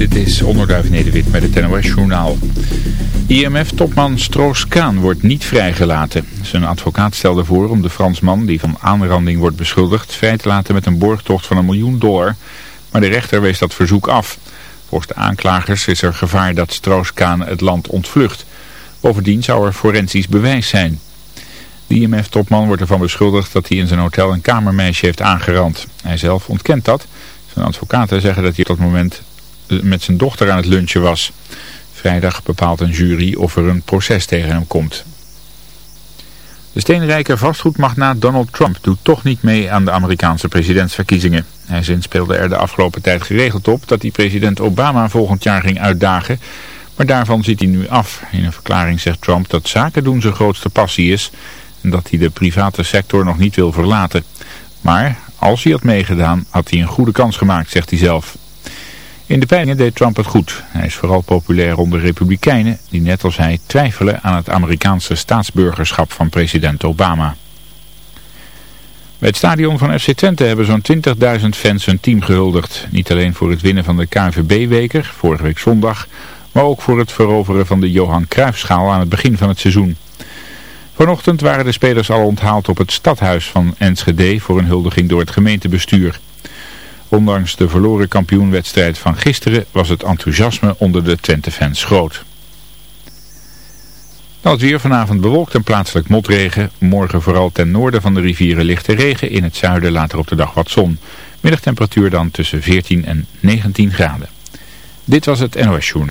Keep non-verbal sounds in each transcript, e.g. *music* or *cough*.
Dit is Onderduif Nederwit met het NOS Journaal. IMF-topman Stroos-Kaan wordt niet vrijgelaten. Zijn advocaat stelde voor om de Fransman, die van aanranding wordt beschuldigd, vrij te laten met een borgtocht van een miljoen dollar. Maar de rechter wees dat verzoek af. Volgens de aanklagers is er gevaar dat Stroos-Kaan het land ontvlucht. Bovendien zou er forensisch bewijs zijn. De IMF-topman wordt ervan beschuldigd dat hij in zijn hotel een kamermeisje heeft aangerand. Hij zelf ontkent dat. Zijn advocaten zeggen dat hij op dat moment met zijn dochter aan het lunchen was. Vrijdag bepaalt een jury of er een proces tegen hem komt. De steenrijke vastgoedmagnaat Donald Trump doet toch niet mee aan de Amerikaanse presidentsverkiezingen. Hij zinspeelde er de afgelopen tijd geregeld op dat hij president Obama volgend jaar ging uitdagen. Maar daarvan ziet hij nu af. In een verklaring zegt Trump dat zaken doen zijn grootste passie is en dat hij de private sector nog niet wil verlaten. Maar als hij had meegedaan had hij een goede kans gemaakt, zegt hij zelf. In de peilingen deed Trump het goed. Hij is vooral populair onder republikeinen die net als hij twijfelen aan het Amerikaanse staatsburgerschap van president Obama. Bij het stadion van FC Twente hebben zo'n 20.000 fans hun team gehuldigd. Niet alleen voor het winnen van de KNVB-weker, vorige week zondag, maar ook voor het veroveren van de Johan Cruijffschaal aan het begin van het seizoen. Vanochtend waren de spelers al onthaald op het stadhuis van Enschede voor een huldiging door het gemeentebestuur. Ondanks de verloren kampioenwedstrijd van gisteren was het enthousiasme onder de Twente-fans groot. Dan het weer vanavond bewolkt en plaatselijk motregen. Morgen vooral ten noorden van de rivieren lichte regen. In het zuiden later op de dag wat zon. Middagtemperatuur dan tussen 14 en 19 graden. Dit was het NOS Joen.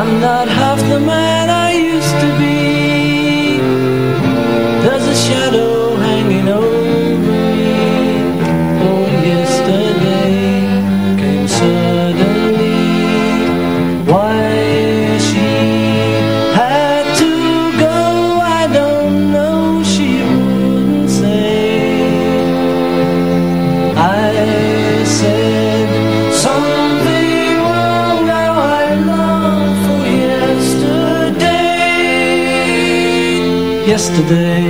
I'm not half the man yesterday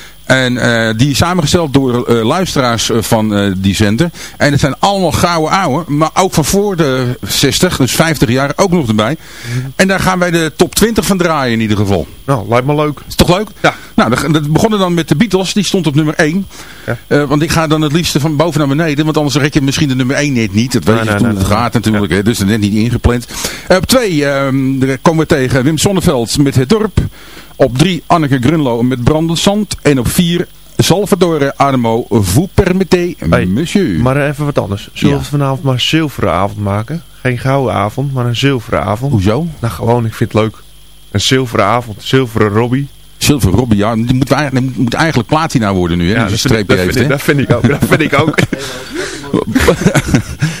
En eh, die is samengesteld door eh, luisteraars eh, van eh, die zender. En het zijn allemaal gouden ouwe, maar ook van voor de 60, dus 50 jaar, ook nog erbij. En daar gaan wij de top 20 van draaien in ieder geval. Nou, lijkt me leuk. Is toch leuk? Ja. Nou, dat- begonnen dan met de Beatles, die stond op nummer 1. Ja. Eh, want ik ga dan het liefste van boven naar beneden, want anders red je misschien de nummer 1 net niet. Dat weet Nee, je nee, het gaat natuurlijk, hè, dus net niet ingepland. Op 2 komen we tegen Wim Sonneveld met Het Dorp. Op 3 Anneke Grunlo met Brandend Zand. En op 4 Salvatore Adamo, vous permettez, Hey, monsieur. Maar even wat anders. Zullen we Ja. vanavond maar zilveren avond maken? geen gouden avond, maar een zilveren avond. Hoezo? Nou gewoon, ik vind het leuk. Een zilveren avond, zilveren Robbie. Silver Robbie, ja, die moet, eigenlijk, moet eigenlijk platina worden nu, hè? Ja, je dat vind, ik, streepje dat, heeft, vind ik, hè? dat vind ik ook. Dat vind ik ook. *laughs* *laughs*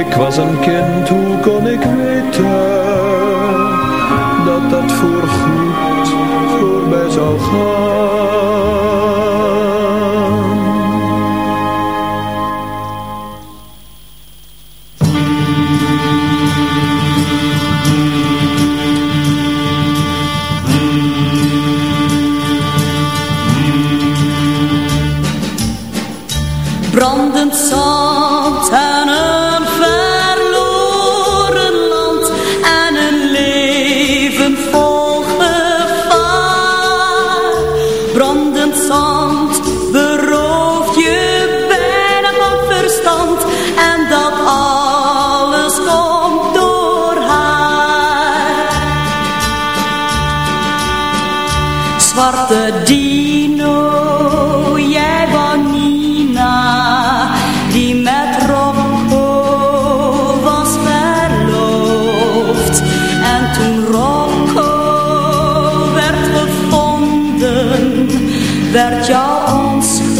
Ik was een kind, hoe kon ik weten dat dat voorgoed voorbij zou gaan? Werd jouw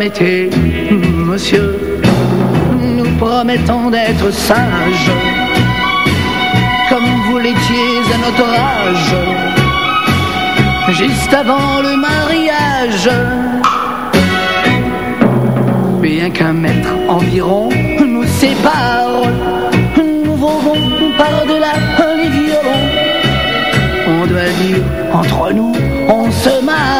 Permettez, monsieur, nous promettons d'être sages comme vous l'étiez à notre âge, juste avant le mariage. Bien qu'un mètre environ nous sépare, nous volons par-delà les violons. On doit dire entre nous, on se marre,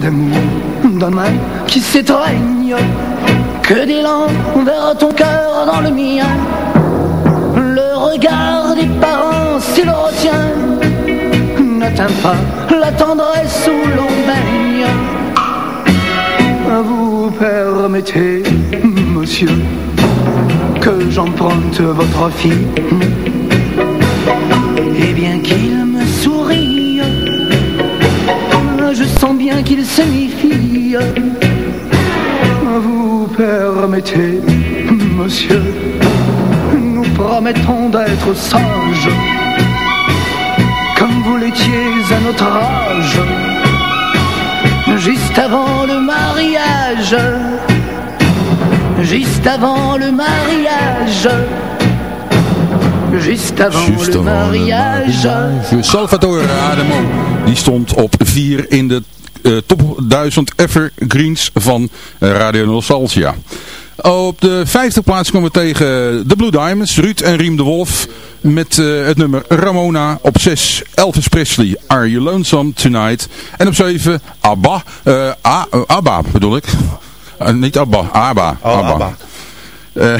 d'amour main qui s'étreigne, que d'élan vers ton cœur dans le mien. Le regard des parents, s'il le retient, n'atteint pas la tendresse où l'on baigne. Vous permettez, monsieur, que j'emprunte votre fille, et bien qu'il me sourie bien qu'il se méfie. Vous permettez, monsieur, nous promettons d'être sages, comme vous l'étiez à notre âge, juste avant le mariage, juste avant le mariage. Juste avant Just le avant le mariage. Salvatore Adamo, die stond op 4 in de top 1000 evergreens van eh, Radio Nostalgia. Op de vijfde plaats komen we tegen de Blue Diamonds, Ruud en Riem de Wolf met eh, het nummer Ramona. Op 6 Elvis Presley, Are You Lonesome Tonight. En op 7 Abba, eh, A- eh, Abba bedoel ik. Eh, niet Abba, Abba. Oh, Abba. Eh,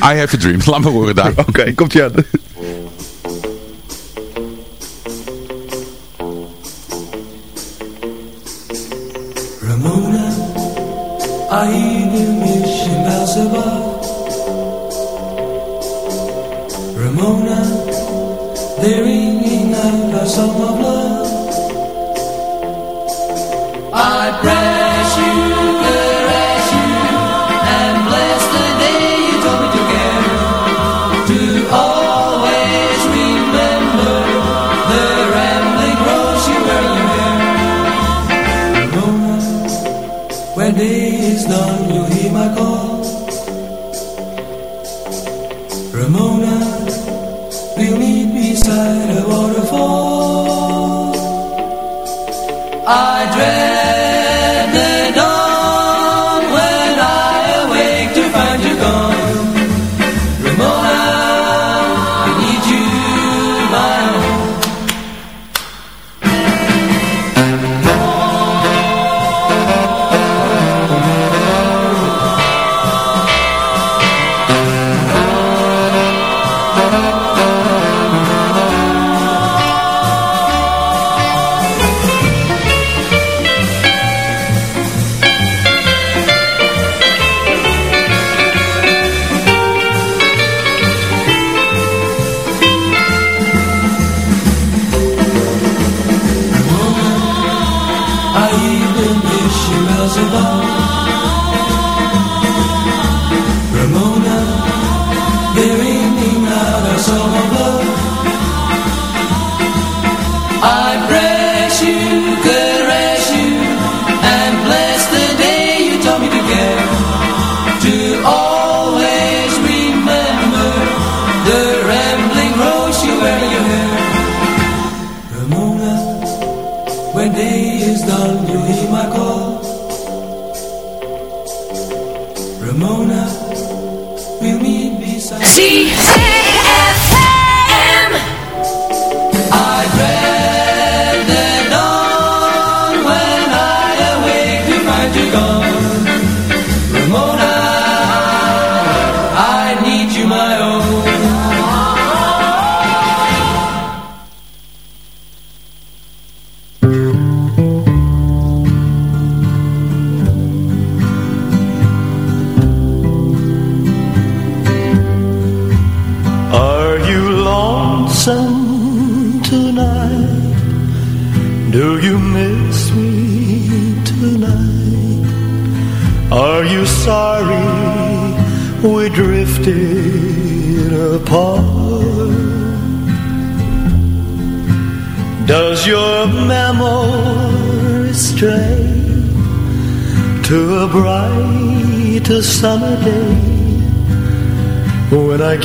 *laughs* I Have a Dream, laat me horen daar. *laughs* Oké, komt ie aan. *laughs* Ramona, i ahí de mich bells above. Ramona, they're ringing out a song of love. Day is done, you'll hear my call. Ramona,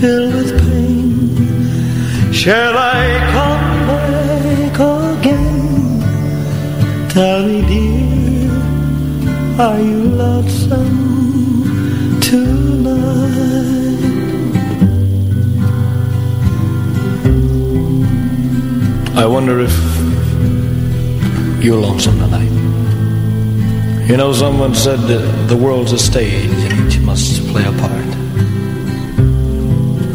filled with pain? Shall I come back again? Tell me, dear, are you lonesome tonight? I wonder if you're lonesome tonight. You know, someone said that the world's a stage and each must play a part.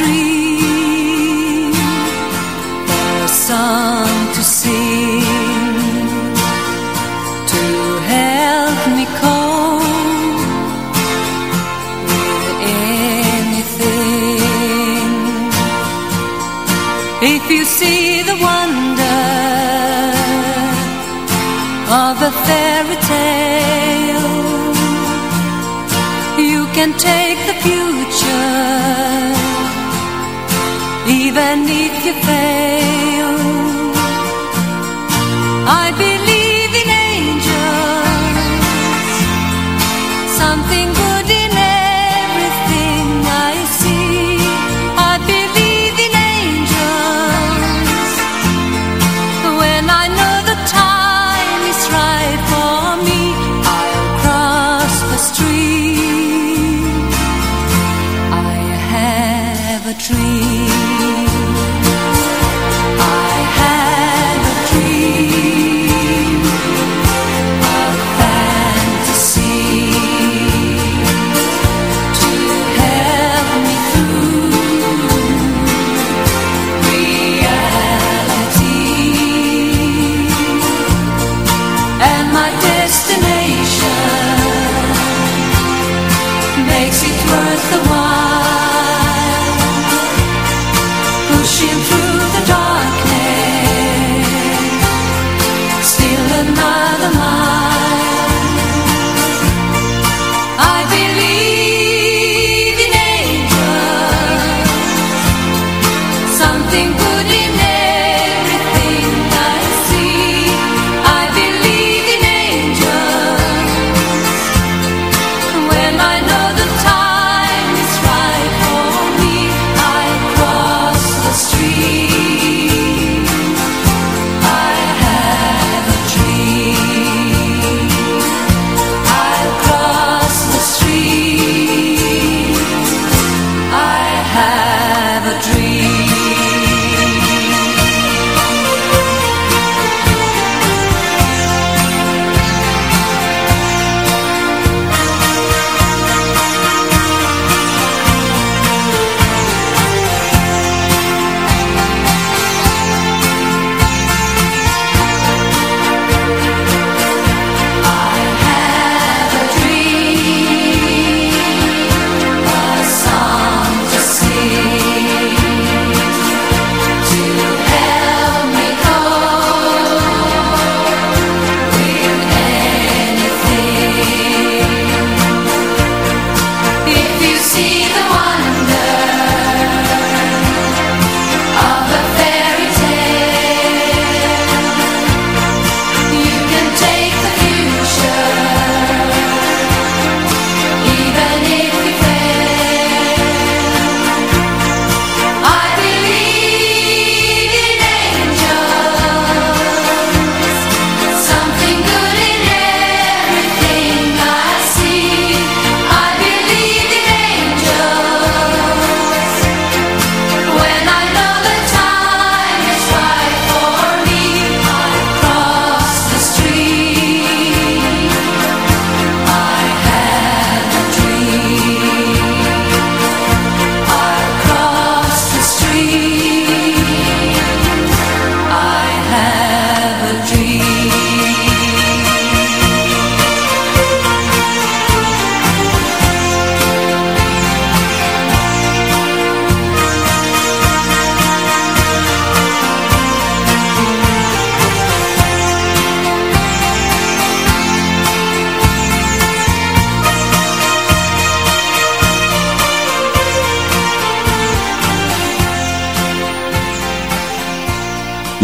Dream. If you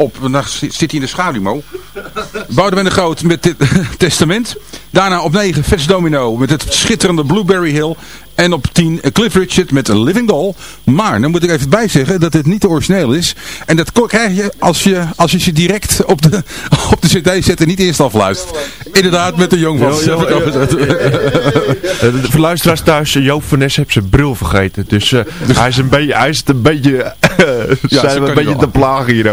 Op, nou, zit hij in de schaduw, Mo. Boudewijn de Groot met dit *laughs* Testament. Daarna op 9 Vets Domino met het schitterende Blueberry Hill. En op 10 Cliff Richard met A Living Doll. Maar, dan moet ik even bijzeggen dat het niet de origineel is. En dat krijg je als je, als je ze direct op de, *laughs* op de cd zet en niet eerst afluistert. Inderdaad, met de jong van. Voor luisteraars thuis, eh, Joop van Nes heeft zijn bril vergeten. Dus eh, hij, is een beetje, hij is een beetje, *laughs* zijn we een beetje je te plagen hier.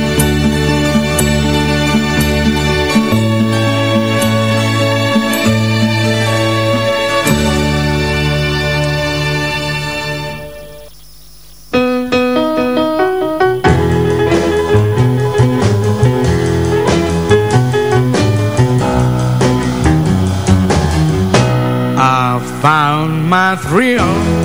My thrill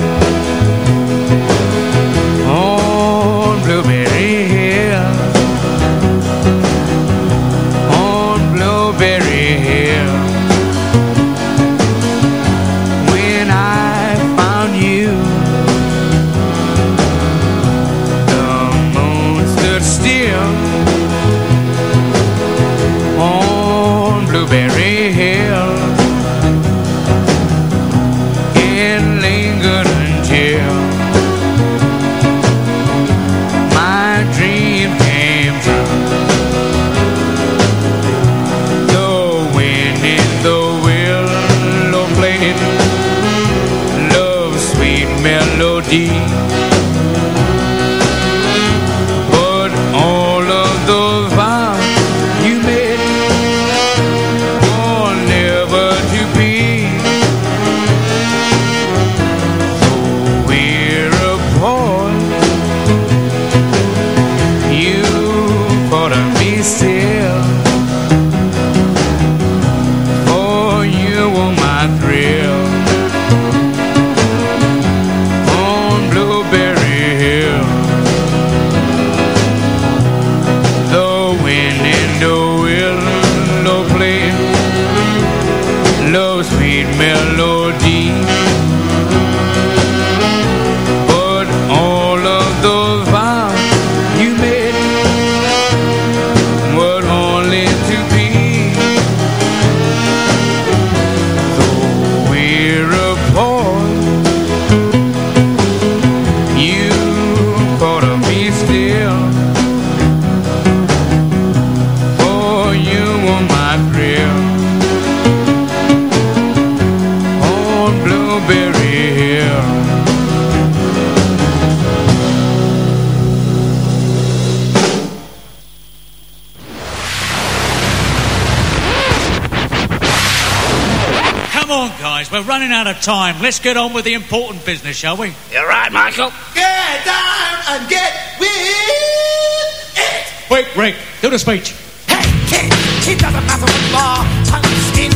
let's get on with the important business, shall we? You're right, Michael. Get down and get with it. Wait, Rick, do the speech. Hey, kid, it doesn't matter what you are. Tongue, skin,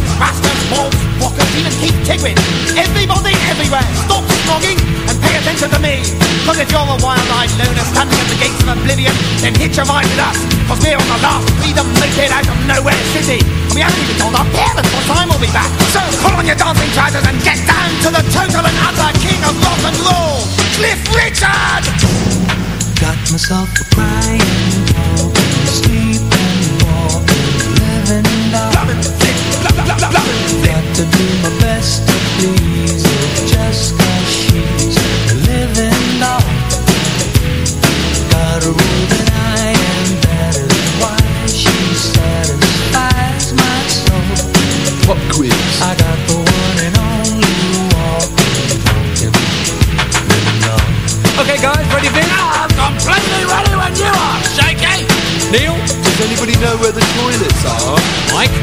wolves, walkers, even keep tigrin. that you're a wild-eyed loner standing at the gates of oblivion, then hitch a ride with us. Cause we're on the last freedom plated out of nowhere city. We haven't even told our parents what time we'll be back. So pull on your dancing trousers and get down to the total and utter king of rock and roll, Cliff Richard! Got myself a crying, sleep and living love. Got to do my best to please, it. just pop quiz. I got the one and only. Okay, guys, ready, Vince? I'm completely ready when you are, Shaky. Neil? Does anybody know where the toilets are? Mike?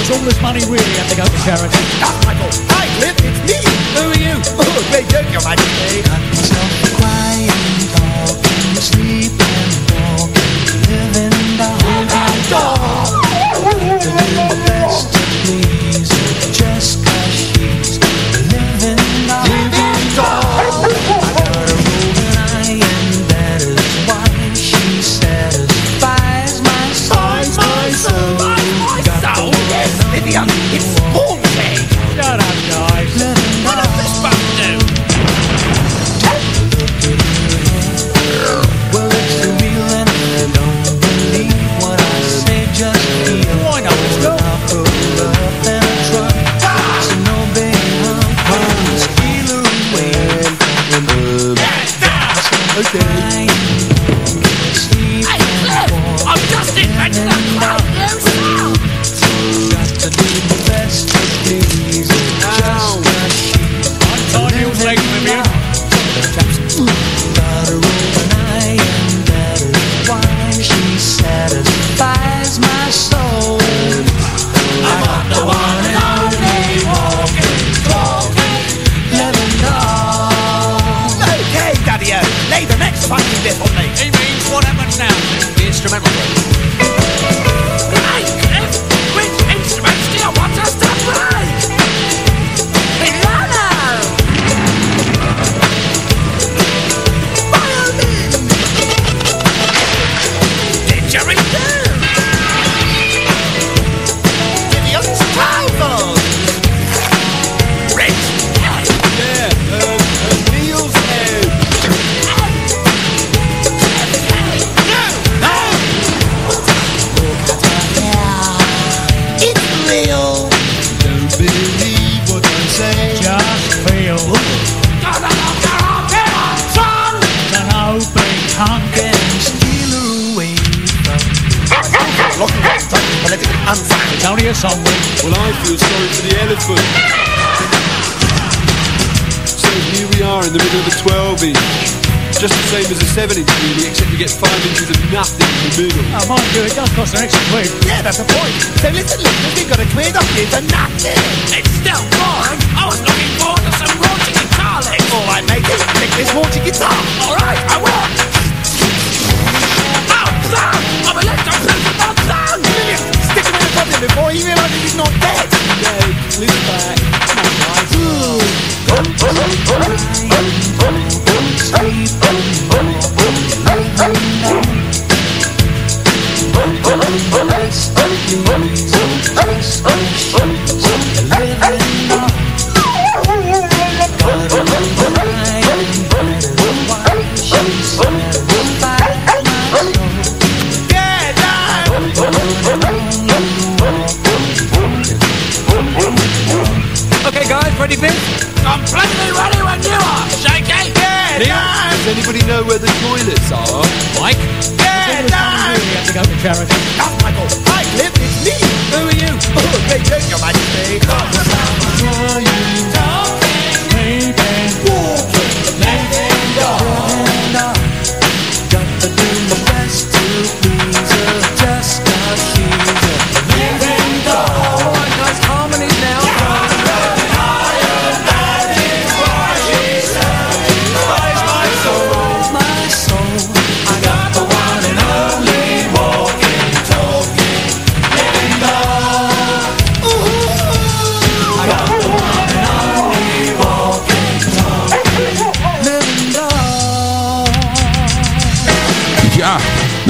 Does all this money really have to go to charity? That's my. Hi, Cliff, it's me. Who are you? *laughs* Oh, great joke, Your Majesty. Got myself crying, talking, sleeping, walking, living the whole night. What?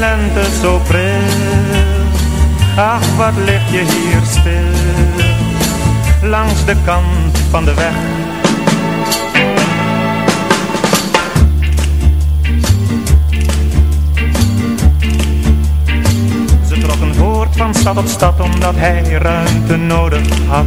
Lente zo pril. Ach, wat lig je hier stil, langs de kant van de weg. Ze trokken voort van stad tot stad, omdat hij ruimte nodig had.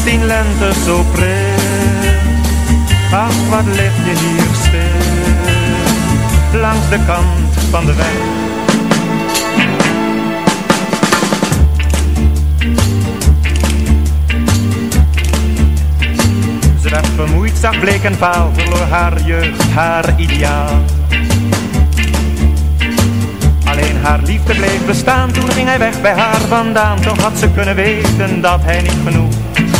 Zestien lente zo pril. Ach, wat lig je hier stil, langs de kant van de weg. Ze werd vermoeid, zag bleek en vaal, verloor haar jeugd, haar ideaal. Alleen haar liefde bleef bestaan, toen ging hij weg bij haar vandaan. Toch had ze kunnen weten dat hij niet genoeg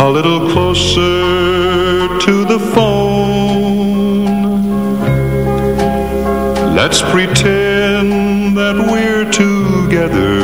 a little closer to the phone. Let's pretend that we're together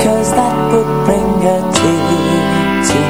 'cause that would bring a tear to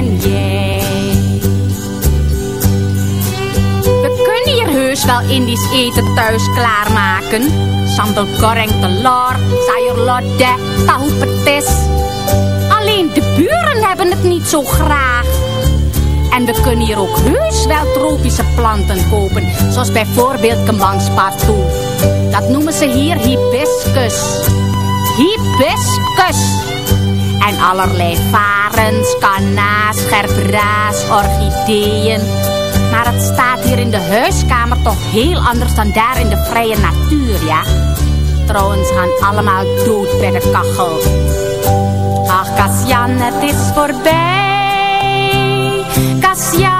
Ben jij. We kunnen hier heus wel Indisch eten thuis klaarmaken. Sayur lodeh, tahu petis. Alleen de buren hebben het niet zo graag. En we kunnen hier ook heus wel tropische planten kopen. Zoals bijvoorbeeld kembangspartoe. Dat noemen ze hier hibiscus. Hibiscus. En allerlei varens, kanna's, gerbera's, orchideeën. Maar het staat hier in de huiskamer toch heel anders dan daar in de vrije natuur, ja? Trouwens gaan allemaal dood bij de kachel. Ach, Kassian, het is voorbij. Kassian,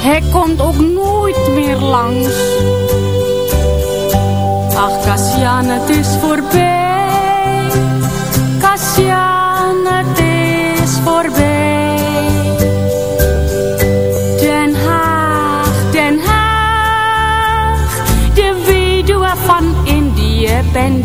hij komt ook nooit meer langs. Ach, Kassian, het is voorbij. Kassian, het is voorbij. Den Haag, Den Haag, de weduwe van Indië ben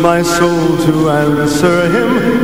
my soul, to answer him.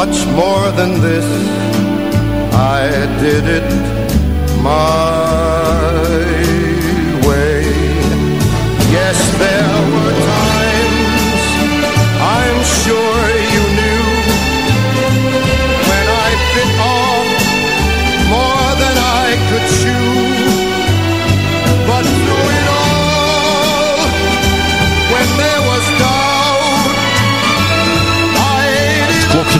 much more than this. I did it my way. Yes, there